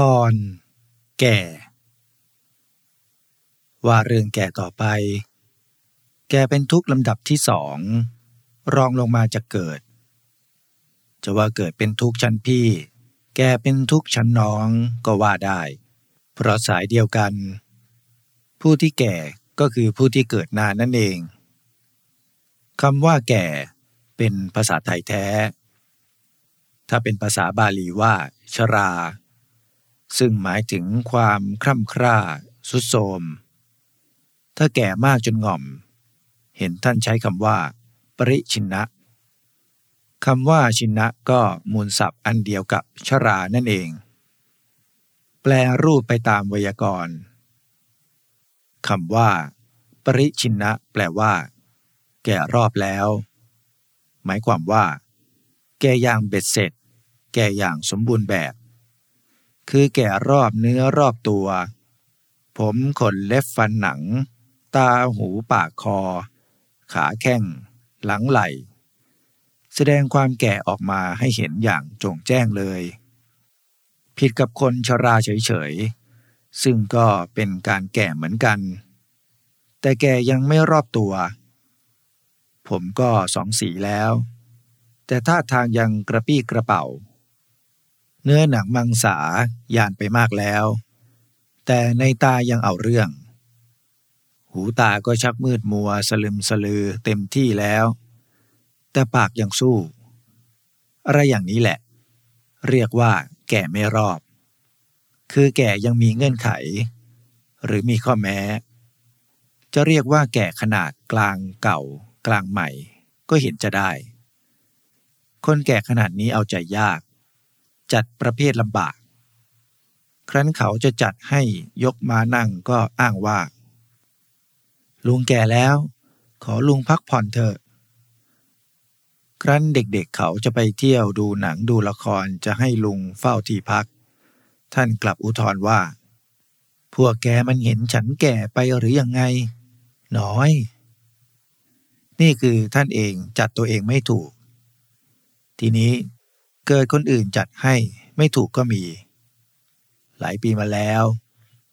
ตอนแก่ ว่าเรื่องแก่ต่อไป แก่เป็นทุกข์ลำดับที่สอง รองลงมาจากเกิด จะว่าเกิดเป็นทุกข์ชั้นพี่ แก่เป็นทุกข์ชั้นน้องก็ว่าได้ เพราะสายเดียวกัน ผู้ที่แก่ก็คือผู้ที่เกิดนานนั่นเองคำว่าแก่เป็นภาษาไทยแท้ ถ้าเป็นภาษาบาลีว่า ชรา ซึ่งหมายถึงความคร่ำคร่าสุดโทมถ้าแก่มากจนง่อม เห็นท่านใช้คำว่า ปริชินะคำว่าชินะก็มูลศัพท์อันเดียวกับชรานั่นเอง แปลรูปไปตามไวยากรณ์คำว่า ปริชินะแปลว่า แก่รอบแล้ว หมายความว่า แก่อย่างเบ็ดเสร็จ แก่อย่างสมบูรณ์แบบ คือแก่รอบเนื้อรอบตัว ผมขนเล็บฟันหนัง ตาหูปากคอ ขาแข้ง หลังไหล่ แสดงความแก่ออกมาให้เห็นอย่างจงแจ้งเลย ผิดกับคนชราเฉยๆ ซึ่งก็เป็นการแก่เหมือนกัน แต่แก่ยังไม่รอบตัว ผมก็สองสีแล้ว แต่ท่าทางยังกระปี้กระเป๋า เนื้อหนังมังสายานไปมากแล้ว แต่ในตายังเอาเรื่อง หูตาก็ชักมืดมัวสลึมสลือเต็มที่แล้ว แต่ปากยังสู้ อะไรอย่างนี้แหละ เรียกว่าแก่ไม่รอบ คือแก่ยังมีเงื่อนไข หรือมีข้อแม้ จะเรียกว่าแก่ขนาดกลางเก่า กลางใหม่ ก็เห็นจะได้ คนแก่ขนาดนี้เอาใจยาก จัดประเภทลำบาก ครั้นเขาจะจัดให้ยกมานั่งก็อ้างว่า ลุงแก่แล้ว ขอลุงพักผ่อนเถอะ ครั้นเด็กๆเเขาจะไปเที่ยวดูหนังดูละครจะให้ลุงเฝ้าที่พัก ท่านกลับอุทธรว่า พวกแกมันเห็นฉันแก่ไปหรือยังไง น้อย นี่คือท่านเองจัดตัวเองไม่ถูกทีนี้ เกิดคนอื่นจัดให้ไม่ถูกก็มี หลายปีมาแล้ว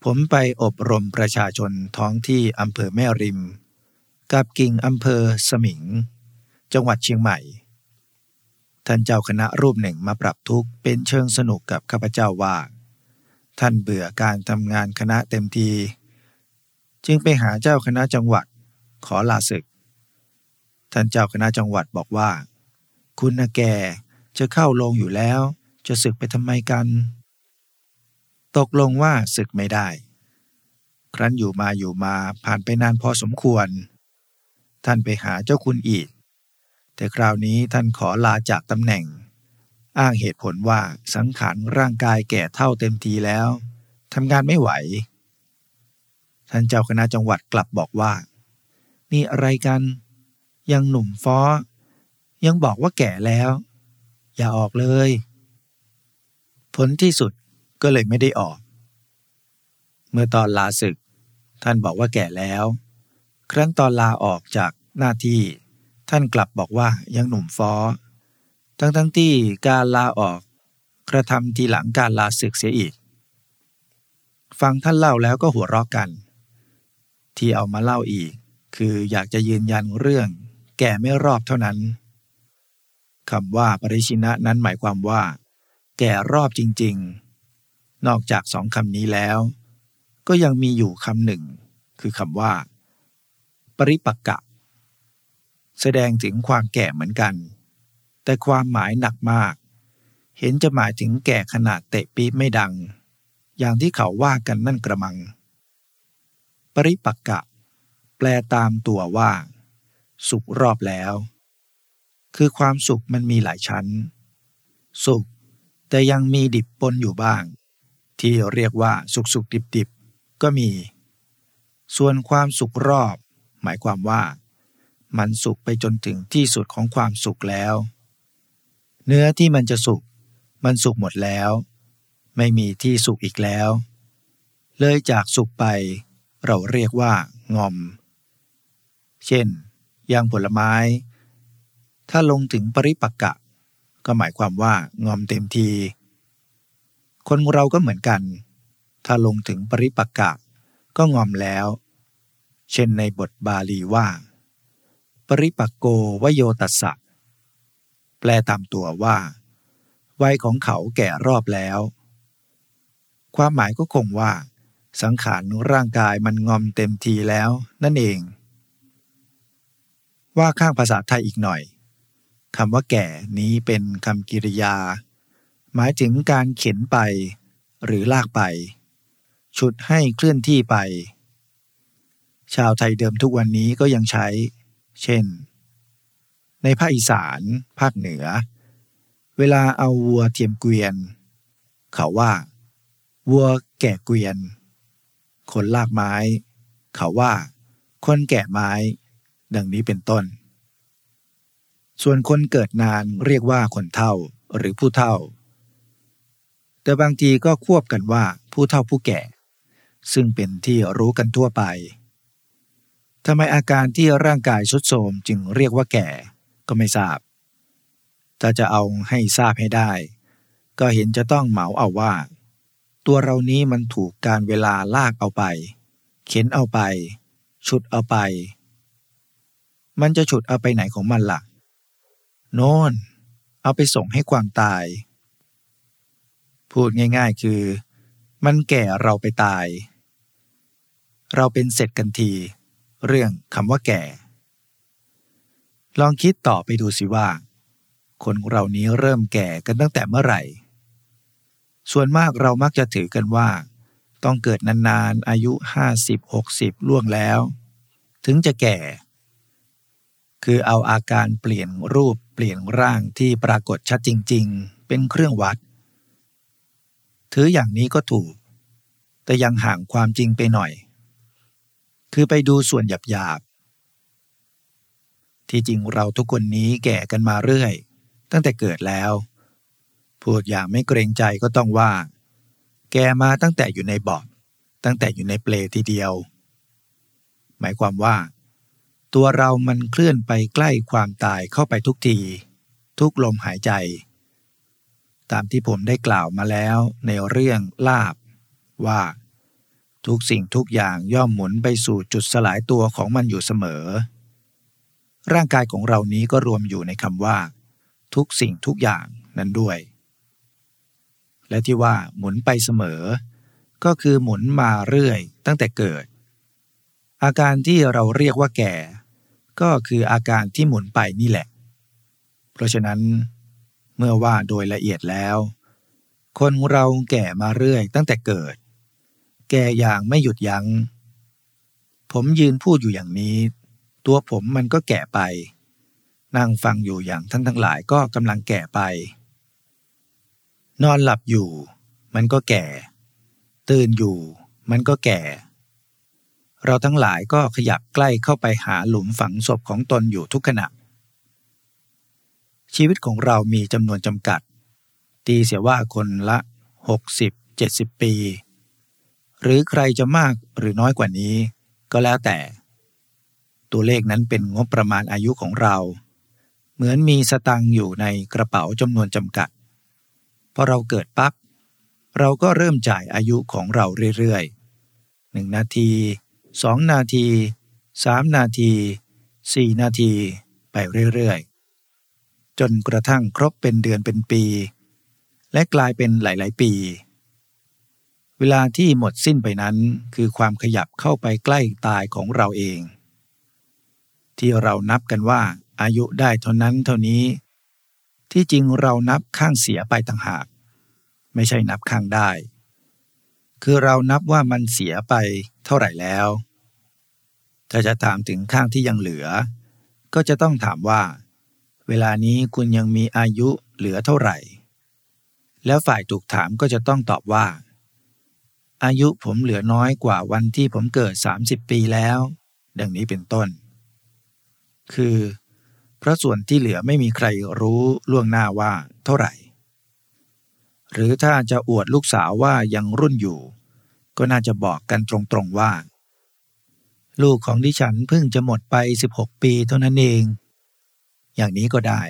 ผมไปอบรมประชาชนท้องที่อำเภอแม่ริม กับกิ่งอำเภอสมิง จังหวัดเชียงใหม่ ท่านเจ้าคณะรูปหนึ่งมาปรับทุกข์เป็นเชิงสนุกกับข้าพเจ้าว่า ท่านเบื่อการทำงานคณะเต็มที จึงไปหาเจ้าคณะจังหวัดขอลาศึก ท่านเจ้าคณะจังหวัดบอกว่า คุณนะแก จะเข้าลงอยู่แล้ว จะศึกไปทำไมกัน ตกลงว่าศึกไม่ได้ ครั้นอยู่มาอยู่มาผ่านไปนานพอสมควร ท่านไปหาเจ้าคุณอีก แต่คราวนี้ท่านขอลาจากตำแหน่ง อ้างเหตุผลว่าสังขารร่างกายแก่เท่าเต็มทีแล้วทำงานไม่ไหว ท่านเจ้าคณะจังหวัดกลับบอกว่า นี่อะไรกัน ยังหนุ่มฟ้อ ยังบอกว่าแก่แล้ว อย่าออกเลย ผลที่สุดก็เลยไม่ได้ออก เมื่อตอนลาศึก ท่านบอกว่าแก่แล้ว ครั้นตอนลาออกจากหน้าที่ ท่านกลับบอกว่ายังหนุ่มฟ้อ ทั้งทั้งที่การลาออก กระทำทีหลังการลาศึกเสียอีก ฟังท่านเล่าแล้วก็หัวเราะกัน ที่เอามาเล่าอีก คืออยากจะยืนยันเรื่อง แก่ไม่รอบเท่านั้น คำว่าปริชินะนั้นหมายความว่า แก่รอบจริง ๆ นอกจากสองคำนี้แล้ว ก็ยังมีอยู่คำหนึ่ง คือคำว่า ปริปักกะ แสดงถึงความแก่เหมือนกัน แต่ความหมายหนักมาก เห็นจะหมายถึงแก่ขนาดเตะปี๊บไม่ดัง อย่างที่เขาว่ากันนั่นกระมัง ปริปักกะ แปลตามตัวว่า สุกรอบแล้ว คือความสุขมันมีหลายชั้น สุข แต่ยังมีดิบปนอยู่บ้าง ที่เรียกว่าสุขสุขดิบดิบก็มี ส่วนความสุขรอบ หมายความว่า มันสุขไปจนถึงที่สุดของความสุขแล้ว เนื้อที่มันจะสุข มันสุขหมดแล้ว ไม่มีที่สุขอีกแล้ว เลยจากสุขไป เราเรียกว่างอม เช่น อย่างผลไม้ ถ้าลงถึงปริปักกะ ก็หมายความว่างอมเต็มที คนเราก็เหมือนกัน ถ้าลงถึงปริปักกะ ก็งอมแล้ว เช่นในบทบาลีว่า ปริปักโกวโยตัสสะ แปลตามตัวว่า วัยของเขาแก่รอบแล้ว ความหมายก็คงว่า สังขารร่างกายมันงอมเต็มทีแล้วนั่นเองว่าข้างภาษาไทยอีกหน่อย คำว่าแก่นี้เป็นคำกริยา หมายถึงการเข็นไป หรือลากไปชุดให้เคลื่อนที่ไป ชาวไทยเดิมทุกวันนี้ก็ยังใช้ เช่น ในภาคอีสาน ภาคเหนือ เวลาเอาวัวเทียมเกวียน เขาว่า วัวแก่เกวียน คนลากไม้ เขาว่า คนแก่ไม้ ดังนี้เป็นต้น ส่วนคนเกิดนานเรียกว่าคนเฒ่าหรือผู้เฒ่า แต่บางทีก็ควบกันว่าผู้เฒ่าผู้แก่ ซึ่งเป็นที่รู้กันทั่วไปทำไมอาการที่ร่างกายสุดโทมจึงเรียกว่าแก่ก็ไม่ทราบ ถ้าจะเอาให้ทราบให้ได้ ก็เห็นจะต้องเหมาเอาว่า ตัวเรานี้มันถูกการเวลาลากเอาไป เข็นเอาไป ฉุดเอาไป มันจะฉุดเอาไปไหนของมันละ่ะ โน่น เอาไปส่งให้ความตาย พูดง่ายๆคือ มันแก่เราไปตาย เราเป็นเสร็จกันที เรื่องคำว่าแก่ ลองคิดต่อไปดูสิว่า คนเรานี้เริ่มแก่กันตั้งแต่เมื่อไหร่ ส่วนมากเรามักจะถือกันว่า ต้องเกิดนานๆอายุ 50-60 ล่วงแล้ว ถึงจะแก่ คือเอาอาการเปลี่ยนรูปเปลี่ยนร่างที่ปรากฏชัดจริง ๆ เป็นเครื่องวัด ถืออย่างนี้ก็ถูก แต่ยังห่างความจริงไปหน่อย คือไปดูส่วนหยาบๆ ที่จริงเราทุกคนนี้แก่กันมาเรื่อย ตั้งแต่เกิดแล้ว พูดอย่างไม่เกรงใจก็ต้องว่า แกมาตั้งแต่อยู่ในบาะตั้งแต่อยู่ในเปลทีเดียว หมายความว่า ตัวเรามันเคลื่อนไปใกล้ความตายเข้าไปทุกที ทุกลมหายใจ ตามที่ผมได้กล่าวมาแล้วในเรื่องลาบ ว่า ทุกสิ่งทุกอย่างย่อมหมุนไปสู่จุดสลายตัวของมันอยู่เสมอ ร่างกายของเรานี้ก็รวมอยู่ในคำว่า ทุกสิ่งทุกอย่างนั้นด้วย และที่ว่าหมุนไปเสมอ ก็คือหมุนมาเรื่อยตั้งแต่เกิดอาการที่เราเรียกว่าแก่ ก็คืออาการที่หมุนไปนี่แหละ เพราะฉะนั้นเมื่อว่าโดยละเอียดแล้ว คนเราแก่มาเรื่อยตั้งแต่เกิด แก่อย่างไม่หยุดยัง้ง ผมยืนพูดอยู่อย่างนี้ ตัวผมมันก็แก่ไป นั่งฟังอยู่อย่างท่านทั้งหลายก็กำลังแก่ไป นอนหลับอยู่ มันก็แก่ ตื่นอยู่ มันก็แก่ เราทั้งหลายก็ขยับใกล้เข้าไปหาหลุมฝังศพของตนอยู่ทุกขณะ ชีวิตของเรามีจำนวนจำกัด ตีเสียว่าคนละ 60-70 ปี หรือใครจะมากหรือน้อยกว่านี้ ก็แล้วแต่ ตัวเลขนั้นเป็นงบประมาณอายุของเรา เหมือนมีสตังอยู่ในกระเป๋าจำนวนจำกัด พอเราเกิดปับ๊บเราก็เริ่มจ่ายอายุของเราเรื่อยๆหนึ่งนาที สองนาทีสามนาทีสี่นาทีไปเรื่อยๆ จนกระทั่งครบเป็นเดือนเป็นปี และกลายเป็นหลายๆ ปี เวลาที่หมดสิ้นไปนั้นคือความขยับเข้าไปใกล้ตายของเราเอง ที่เรานับกันว่าอายุได้เท่านั้นเท่านี้ ที่จริงเรานับข้างเสียไปต่างหาก ไม่ใช่นับข้างได้ คือเรานับว่ามันเสียไปเท่าไหร่แล้ว ถ้าจะถามถึงข้างที่ยังเหลือ ก็จะต้องถามว่า เวลานี้คุณยังมีอายุเหลือเท่าไหร่ แล้วฝ่ายถูกถามก็จะต้องตอบว่า อายุผมเหลือน้อยกว่าวันที่ผมเกิด 30 ปีแล้ว ดังนี้เป็นต้น คือ เพราะส่วนที่เหลือไม่มีใครรู้ล่วงหน้าว่าเท่าไหร่ หรือถ้าจะอวดลูกสาวว่ายังรุ่นอยู่ ก็น่าจะบอกกันตรงๆว่า ลูกของดิฉันเพิ่งจะหมดไป 16 ปีเท่านั้นเอง อย่างนี้ก็ได้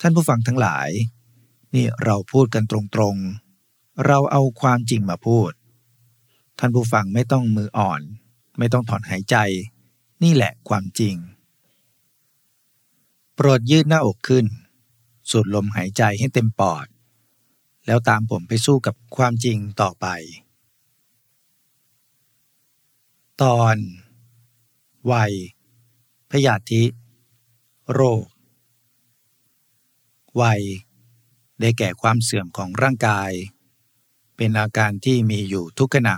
ท่านผู้ฟังทั้งหลาย นี่เราพูดกันตรงๆ เราเอาความจริงมาพูด ท่านผู้ฟังไม่ต้องมืออ่อน ไม่ต้องถอนหายใจ นี่แหละความจริง โปรดยืดหน้าอกขึ้น สูดลมหายใจให้เต็มปอด แล้วตามผมไปสู้กับความจริงต่อไป ตอน วัย พยาธิ โรค วัย ได้แก่ความเสื่อมของร่างกาย เป็นอาการที่มีอยู่ทุกขณะ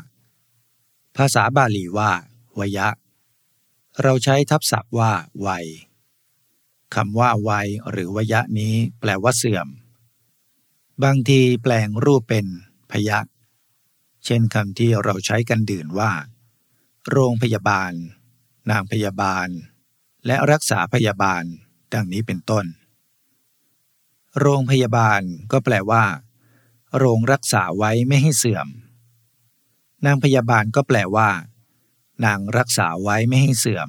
ภาษาบาลีว่า วยะ เราใช้ทับศัพท์ว่า วัย คำว่าวัยหรือวยะนี้แปลว่าเสื่อม บางทีแปลงรูปเป็นพยะเช่นคำที่เราใช้กันดื่นว่า โรงพยาบาล นางพยาบาล และรักษาพยาบาล ดังนี้เป็นต้น โรงพยาบาลก็แปลว่า โรงรักษาไว้ไม่ให้เสื่อม นางพยาบาลก็แปลว่า นางรักษาไว้ไม่ให้เสื่อม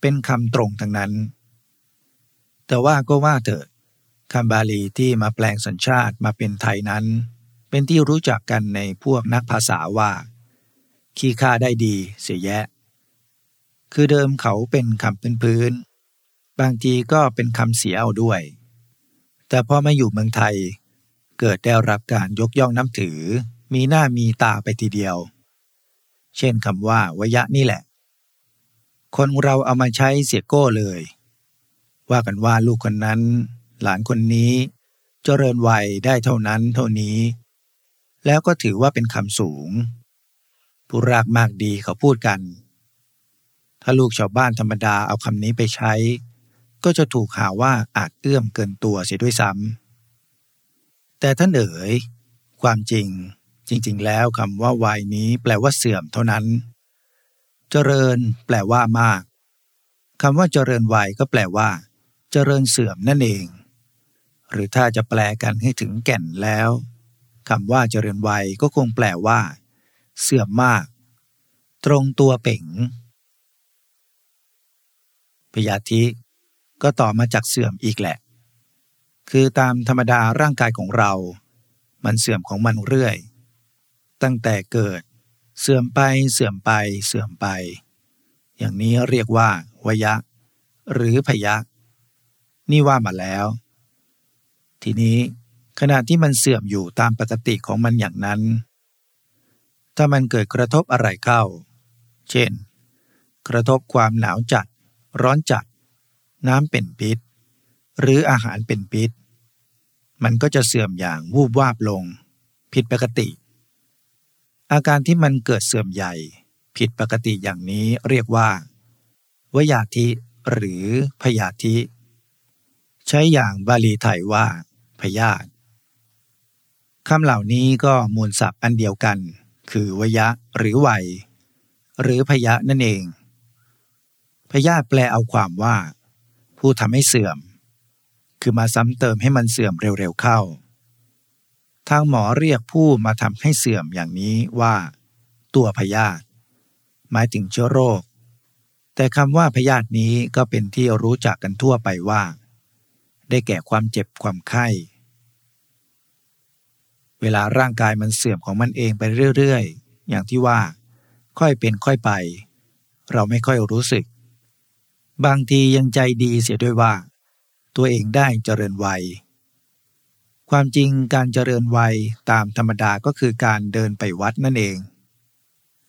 เป็นคำตรงทั้งนั้น แต่ว่าก็ว่าเถอะคำบาลีที่มาแปลงสัญชาติมาเป็นไทยนั้น เป็นที่รู้จักกันในพวกนักภาษาว่า ขี้ค่าได้ดีเสียแยะ คือเดิมเขาเป็นคำพื้นพื้น บางทีก็เป็นคำเสียเอาด้วย แต่พอมาอยู่เมืองไทย เกิดได้รับการยกย่องน้ำถือ มีหน้ามีตาไปทีเดียว เช่นคำว่าวยะนี่แหละ คนเราเอามาใช้เสียโก้เลย ว่ากันว่าลูกคนนั้น หลานคนนี้ เจริญวัยได้เท่านั้นเท่านี้ แล้วก็ถือว่าเป็นคำสูง ผู้รากมากดีเขาพูดกัน ถ้าลูกชาวบ้านธรรมดาเอาคำนี้ไปใช้ ก็จะถูกหาว่าอาจเอื้อมเกินตัวเสียด้วยซ้ำแต่ท่านเอ๋ยความจริงจริง ๆ แล้วคำว่าวัยนี้แปลว่าเสื่อมเท่านั้น เจริญ แปลว่ามากคำว่าเจริญวัยก็แปลว่า เจริญเสื่อมนั่นเอง หรือถ้าจะแปลกันให้ถึงแก่นแล้วคำว่าเจริญวัยก็คงแปลว่า เสื่อมมาก ตรงตัวเป่งพยาธิก็ต่อมาจากเสื่อมอีกแหละ คือตามธรรมดาร่างกายของเรา มันเสื่อมของมันเรื่อย ตั้งแต่เกิด เสื่อมไปเสื่อมไปเสื่อมไป อย่างนี้เรียกว่า วยะ หรือพยะ นี่ว่ามาแล้ว ทีนี้ขณะที่มันเสื่อมอยู่ตามปกติของมันอย่างนั้น ถ้ามันเกิดกระทบอะไรเข้า เช่น กระทบความหนาวจัด ร้อนจัด น้ำเป็นพิษ หรืออาหารเป็นพิษ มันก็จะเสื่อมอย่างวูบวาบลง ผิดปกติ อาการที่มันเกิดเสื่อมใหญ่ ผิดปกติอย่างนี้เรียกว่าวยาธิหรือพยาธิ ใช้อย่างบาลีไทยว่าพยาธิคำเหล่านี้ก็มูลศัพท์อันเดียวกัน คือวยะหรือวัย หรือพยะนั่นเองพยาธิแปลเอาความว่า ผู้ทำให้เสื่อม คือมาซ้ำเติมให้มันเสื่อมเร็วๆเข้า ทางหมอเรียกผู้มาทำให้เสื่อมอย่างนี้ว่า ตัวพยาธิหมายถึงเชื้อโรค แต่คำว่าพยาธินี้ก็เป็นที่รู้จักกันทั่วไปว่า ได้แก่ความเจ็บความไข้ เวลาร่างกายมันเสื่อมของมันเองไปเรื่อยๆ อย่างที่ว่า ค่อยเป็นค่อยไป เราไม่ค่อยรู้สึก บางทียังใจดีเสียด้วยว่า ตัวเองได้เจริญวัย ความจริงการเจริญวัยตามธรรมดาก็คือการเดินไปวัดนั่นเอง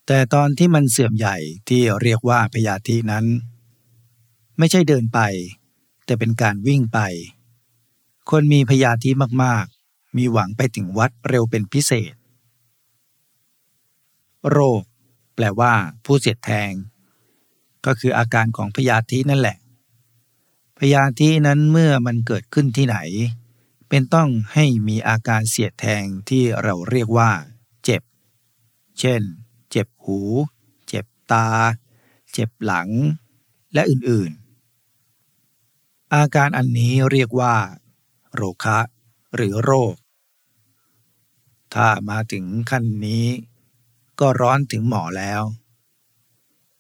แต่ตอนที่มันเสื่อมใหญ่ที่เรียกว่าพยาธินั้น ไม่ใช่เดินไป แต่เป็นการวิ่งไป คนมีพยาธิมากๆ มีหวังไปถึงวัดเร็วเป็นพิเศษ โรค แปลว่า ผู้เสียดแทง ก็คืออาการของพยาธินั่นแหละ พยาธินั้นเมื่อมันเกิดขึ้นที่ไหน เป็นต้องให้มีอาการเสียดแทงที่เราเรียกว่า เจ็บ เช่น เจ็บหู เจ็บตา เจ็บหลัง และอื่น อาการอันนี้เรียกว่า โรคะ หรือโรค ถ้ามาถึงขั้นนี้ ก็ร้อนถึงหมอแล้ว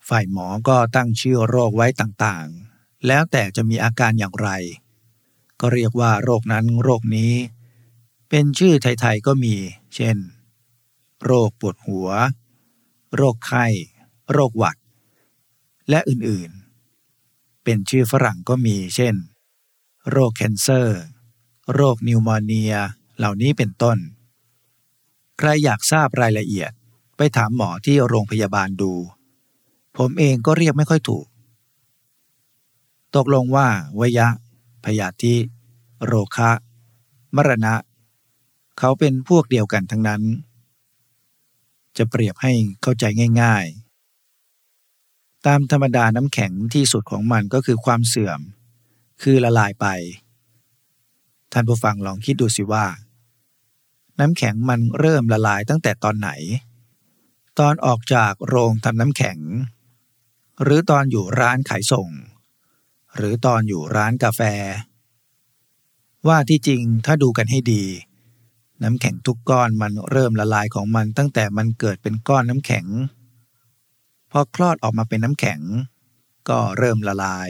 ฝ่ายหมอก็ตั้งชื่อโรคไว้ต่างๆ แล้วแต่จะมีอาการอย่างไร ก็เรียกว่าโรคนั้นโรคนี้ เป็นชื่อไทยๆก็มี เช่น โรคปวดหัว โรคไข้ โรคหวัด และอื่นๆ เป็นชื่อฝรั่งก็มีเช่น โรค cancer โรค pneumonia เหล่านี้เป็นต้น ใครอยากทราบรายละเอียดไปถามหมอที่โรงพยาบาลดู ผมเองก็เรียกไม่ค่อยถูก ตกลงว่าวยะ พยาธิ โรคะ มรณะ เขาเป็นพวกเดียวกันทั้งนั้น จะเปรียบให้เข้าใจง่าย ๆ ตามธรรมดาน้ำแข็งที่สุดของมันก็คือความเสื่อม คือละลายไป ท่านผู้ฟังลองคิดดูสิว่า น้ำแข็งมันเริ่มละลายตั้งแต่ตอนไหน ตอนออกจากโรงทำน้ำแข็ง หรือตอนอยู่ร้านขายส่ง หรือตอนอยู่ร้านกาแฟ ว่าที่จริงถ้าดูกันให้ดี น้ำแข็งทุกก้อนมันเริ่มละลายของมันตั้งแต่มันเกิดเป็นก้อนน้ำแข็ง พอคลอดออกมาเป็นน้ำแข็ง ก็เริ่มละลาย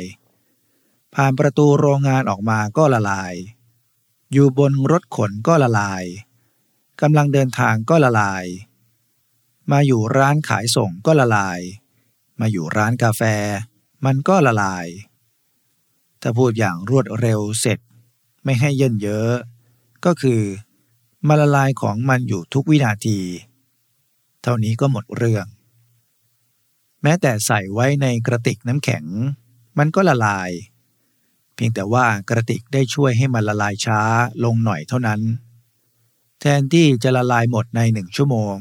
ผ่านประตูโรงงานออกมาก็ละลาย อยู่บนรถขนก็ละลายกำลังเดินทางก็ละลาย มาอยู่ร้านขายส่งก็ละลาย มาอยู่ร้านกาแฟ มันก็ละลาย ถ้าพูดอย่างรวดเร็วเสร็จ ไม่ให้เยินเยอะ ก็คือมาละลายของมันอยู่ทุกวินาที เท่านี้ก็หมดเรื่อง แม้แต่ใส่ไว้ในกระติกน้ำแข็ง มันก็ละลาย เพียงแต่ว่ากระติกได้ช่วยให้มันละลายช้าลงหน่อยเท่านั้น แทนที่จะละลายหมดในหนึ่งชั่วโมง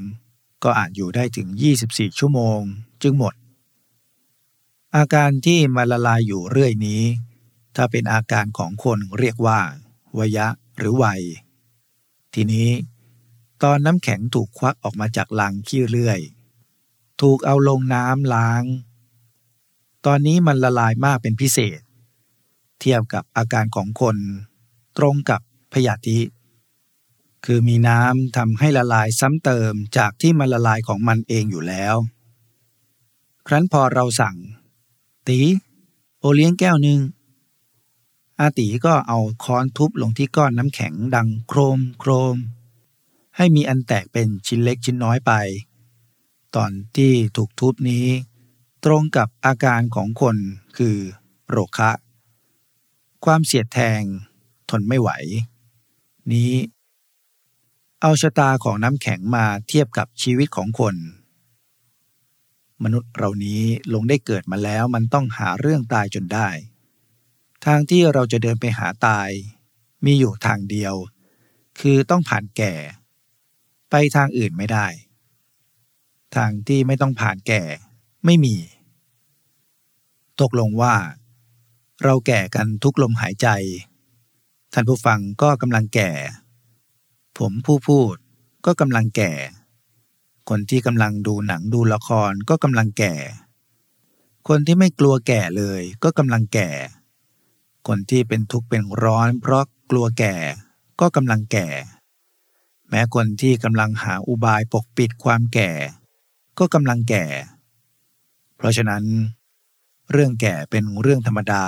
ก็อาจอยู่ได้ถึง 24 ชั่วโมง จึงหมด อาการที่มาละลายอยู่เรื่อยนี้ ถ้าเป็นอาการของคนเรียกว่าวยะหรือวัย ทีนี้ ตอนน้ำแข็งถูกควักออกมาจากลังขี้เรื่อย ถูกเอาลงน้ำล้าง ตอนนี้มันละลายมากเป็นพิเศษ เทียบกับอาการของคนตรงกับพยาธิคือมีน้ำทำให้ละลายซ้ำเติมจากที่มันละลายของมันเองอยู่แล้ว ครั้นพอเราสั่ง ตี โอเลี้ยงแก้วหนึ่งอาตีก็เอาค้อนทุบลงที่ก้อนน้ำแข็งดังโครมโครม ให้มีอันแตกเป็นชิ้นเล็กชิ้นน้อยไป ตอนที่ถูกทุบนี้ ตรงกับอาการของคนคือ โรคะ ความเสียดแทง ทนไม่ไหว นี้ เอาชะตาของน้ำแข็งมาเทียบกับชีวิตของคน มนุษย์เรานี้ลงได้เกิดมาแล้วมันต้องหาเรื่องตายจนได้ ทางที่เราจะเดินไปหาตาย มีอยู่ทางเดียว คือต้องผ่านแก่ ไปทางอื่นไม่ได้ ทางที่ไม่ต้องผ่านแก่ไม่มี ตกลงว่า เราแก่กันทุกลมหายใจ ท่านผู้ฟังก็กำลังแก่ ผมผู้พูดก็กำลังแก่ คนที่กำลังดูหนังดูละครก็กำลังแก่ คนที่ไม่กลัวแก่เลยก็กำลังแก่ คนที่เป็นทุกข์เป็นร้อน เพราะกลัวแก่ก็กำลังแก่ แม้คนที่กำลังหาอุบายปกปิดความแก่ ก็กำลังแก่ เพราะฉะนั้น เรื่องแก่เป็นเรื่องธรรมดา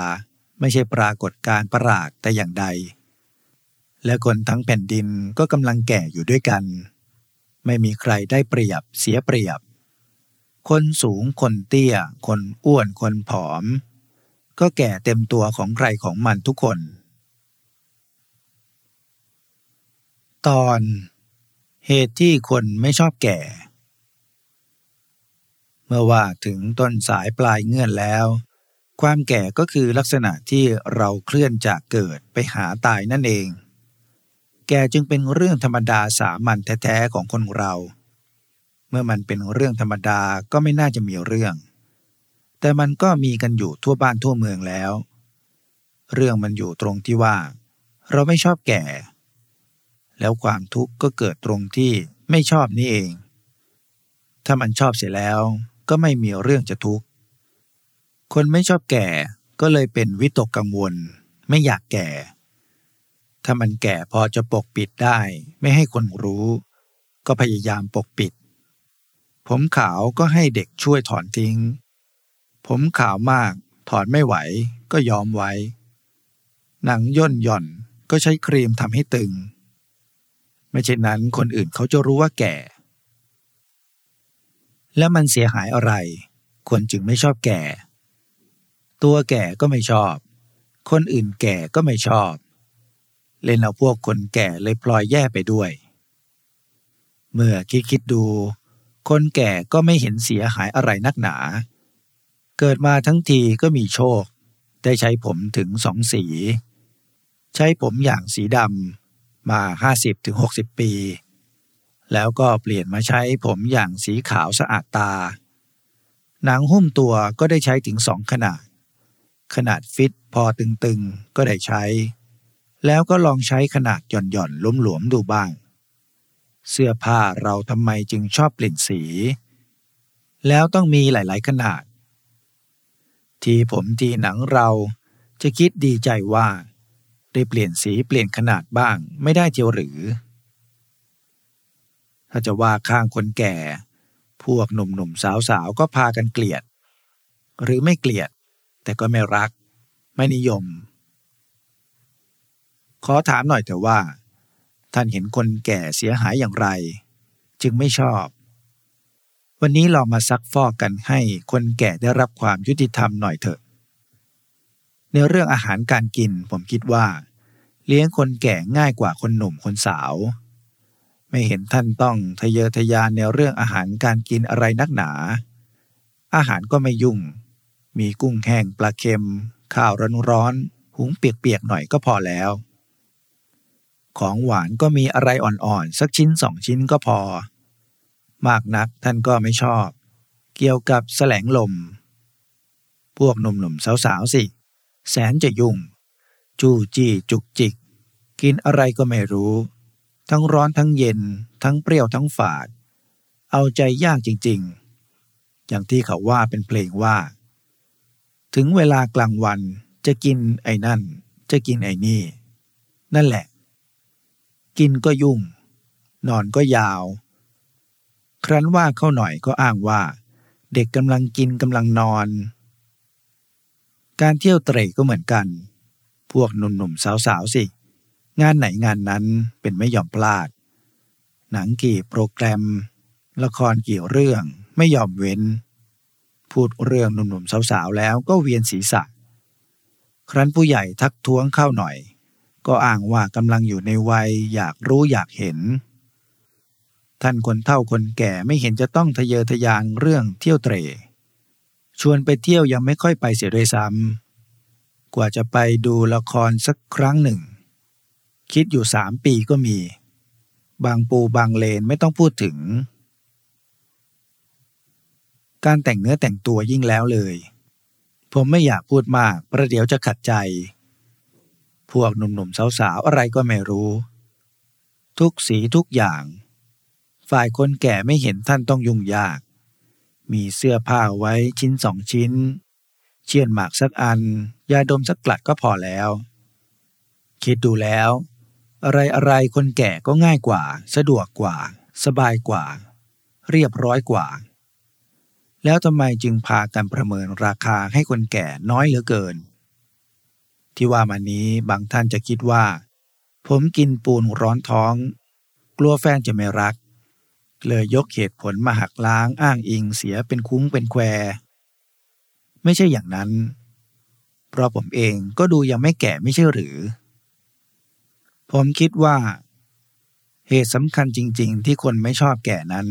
ไม่ใช่ปรากฏการประหลาดแต่อย่างใด และคนทั้งแผ่นดินก็กำลังแก่อยู่ด้วยกัน ไม่มีใครได้เปรียบเสียเปรียบ คนสูงคนเตี้ย คนอ้วนคนผอม ก็แก่เต็มตัวของใครของมันทุกคน ตอนเหตุที่คนไม่ชอบแก่ มื่อว่าถึงต้นสายปลายเงื่อนแล้ว ความแก่ก็คือลักษณะที่เราเคลื่อนจากเกิดไปหาตายนั่นเอง แก่จึงเป็นเรื่องธรรมดาสามัญแท้ๆของคนเรา เมื่อมันเป็นเรื่องธรรมดาก็ไม่น่าจะมีเรื่อง แต่มันก็มีกันอยู่ทั่วบ้านทั่วเมืองแล้ว เรื่องมันอยู่ตรงที่ว่า เราไม่ชอบแก่ แล้วความทุกข์ก็เกิดตรงที่ไม่ชอบนี่เอง ถ้ามันชอบเสร็จแล้ว ก็ไม่มีเรื่องจะทุกข์ คนไม่ชอบแก่ก็เลยเป็นวิตกกังวล ไม่อยากแก่ ถ้ามันแก่พอจะปกปิดได้ไม่ให้คนรู้ ก็พยายามปกปิด ผมขาวก็ให้เด็กช่วยถอนทิ้ง ผมขาวมากถอนไม่ไหวก็ยอมไว้ หนังย่นหย่อนก็ใช้ครีมทำให้ตึง ไม่เช่นนั้นคนอื่นเขาจะรู้ว่าแก่ แล้วมันเสียหายอะไร คนจึงไม่ชอบแก่ ตัวแก่ก็ไม่ชอบ คนอื่นแก่ก็ไม่ชอบ เล่นเอาพวกคนแก่เลยพลอยแย่ไปด้วย เมื่อคิดคิดดู คนแก่ก็ไม่เห็นเสียหายอะไรนักหนา เกิดมาทั้งทีก็มีโชค ได้ใช้ผมถึงสองสี ใช้ผมอย่างสีดำมา 50-60 ปี แล้วก็เปลี่ยนมาใช้ผมอย่างสีขาวสะอาดตา หนังหุ้มตัวก็ได้ใช้ถึงสองขนาด ขนาดฟิตพอตึงๆ ก็ได้ใช้ แล้วก็ลองใช้ขนาดหย่อนๆล้มหลวมดูบ้าง เสื้อผ้าเราทำไมจึงชอบเปลี่ยนสี แล้วต้องมีหลายๆขนาด ทีผมทีหนังเราจะคิดดีใจว่า ได้เปลี่ยนสีเปลี่ยนขนาดบ้างไม่ได้เทียวหรือ ถ้าจะว่าข้างคนแก่ พวกหนุ่มๆสาวๆก็พากันเกลียด หรือไม่เกลียด แต่ก็ไม่รัก ไม่นิยม ขอถามหน่อยเถอะว่า ท่านเห็นคนแก่เสียหายอย่างไร จึงไม่ชอบ วันนี้เรามาซักฟอกกันให้คนแก่ได้รับความยุติธรรมหน่อยเถอะ ในเรื่องอาหารการกินผมคิดว่า เลี้ยงคนแก่ง่ายกว่าคนหนุ่มคนสาว ไม่เห็นท่านต้องทะเยอทะยานในเรื่องอาหารการกินอะไรนักหนา อาหารก็ไม่ยุ่ง มีกุ้งแห้งปลาเค็ม ข้าวร้อนๆหุงเปียกๆหน่อยก็พอแล้ว ของหวานก็มีอะไรอ่อนๆ สักชิ้นสองชิ้นก็พอ มากนักท่านก็ไม่ชอบ เกี่ยวกับแสลงลม พวกหนุ่มๆสาวๆสิ แสนจะยุ่ง จู้จี้จุกจิก กินอะไรก็ไม่รู้ ทั้งร้อนทั้งเย็น ทั้งเปรี้ยวทั้งฝาด เอาใจยากจริงๆ อย่างที่เขาว่าเป็นเพลงว่า ถึงเวลากลางวันจะกินไอ้นั่น จะกินไอ้นี่ นั่นแหละ กินก็ยุ่ง นอนก็ยาว ครั้นว่าเข้าหน่อยก็อ้างว่า เด็กกำลังกินกำลังนอน การเที่ยวเตร่ก็เหมือนกัน พวกหนุ่มๆสาวๆสิ งานไหนงานนั้นเป็นไม่ยอมพลาด หนังกี่โปรแกรม ละครกี่เรื่องไม่ยอมเว้น พูดเรื่องหนุ่มๆสาวๆแล้วก็เวียนศีรษะ ครั้นผู้ใหญ่ทักท้วงเข้าหน่อย ก็อ้างว่ากำลังอยู่ในวัยอยากรู้อยากเห็น ท่านคนเฒ่าคนแก่ไม่เห็นจะต้องทะเยอทะยานเรื่องเที่ยวเตรชวนไปเที่ยวยังไม่ค่อยไปเสียด้วยซ้ำกว่าจะไปดูละครสักครั้งหนึ่ง คิดอยู่สามปีก็มี บางปูบางเลนไม่ต้องพูดถึง การแต่งเนื้อแต่งตัวยิ่งแล้วเลย ผมไม่อยากพูดมากประเดี๋ยวจะขัดใจ พวกหนุ่มๆสาวๆอะไรก็ไม่รู้ ทุกสีทุกอย่าง ฝ่ายคนแก่ไม่เห็นท่านต้องยุ่งยาก มีเสื้อผ้าไว้ชิ้นสองชิ้น เชียนหมากสักอัน ยาดมสักกลัดก็พอแล้วคิดดูแล้ว อะไรอะไรคนแก่ก็ง่ายกว่า สะดวกกว่า สบายกว่า เรียบร้อยกว่า แล้วทำไมจึงพากันประเมินราคาให้คนแก่น้อยเหลือเกิน ที่ว่ามานี้บางท่านจะคิดว่า ผมกินปูนร้อนท้อง กลัวแฟนจะไม่รัก เลยยกเหตุผลมาหักล้างอ้างอิงเสียเป็นคุ้งเป็นแคว ไม่ใช่อย่างนั้น เพราะผมเองก็ดูยังไม่แก่ไม่ใช่หรือ ผมคิดว่า เหตุสำคัญจริง ๆ ที่คนไม่ชอบแก่นั้น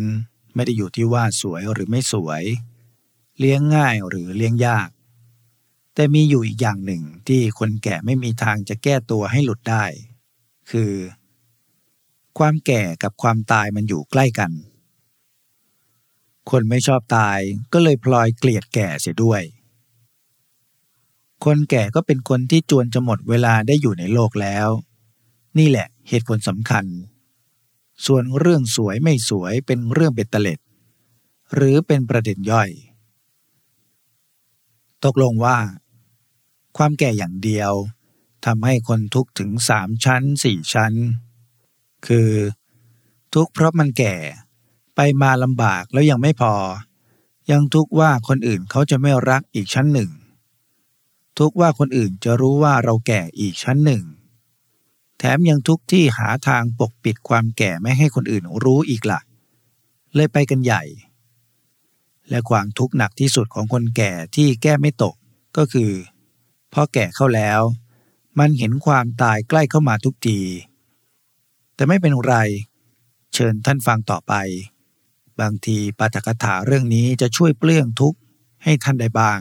ไม่ได้อยู่ที่ว่าสวยหรือไม่สวย เลี้ยงง่ายหรือเลี้ยงยาก แต่มีอยู่อีกอย่างหนึ่งที่คนแก่ไม่มีทางจะแก้ตัวให้หลุดได้ คือ ความแก่กับความตายมันอยู่ใกล้กัน คนไม่ชอบตายก็เลยพลอยเกลียดแก่เสียด้วยคนแก่ก็เป็นคนที่จวนจะหมดเวลาได้อยู่ในโลกแล้ว นี่แหละเหตุผลสำคัญ ส่วนเรื่องสวยไม่สวยเป็นเรื่องเบ็ดเตล็ด หรือเป็นประเด็นย่อย ตกลงว่า ความแก่อย่างเดียวทำให้คนทุกข์ถึงสามชั้นสี่ชั้น คือ ทุกข์เพราะมันแก่ไปมาลำบากแล้วยังไม่พอ ยังทุกข์ว่าคนอื่นเขาจะไม่รักอีกชั้นหนึ่ง ทุกข์ว่าคนอื่นจะรู้ว่าเราแก่อีกชั้นหนึ่ง แถมยังทุกข์ที่หาทางปกปิดความแก่ไม่ให้คนอื่นรู้อีกละ่ะ เลยไปกันใหญ่ และความทุกข์หนักที่สุดของคนแก่ที่แก้ไม่ตกก็คือพอแก่เข้าแล้ว มันเห็นความตายใกล้เข้ามาทุกที แต่ไม่เป็นไร เชิญท่านฟังต่อไป บางทีปาฐกถาเรื่องนี้จะช่วยเปลื้องทุกข์ให้ท่านได้บ้าง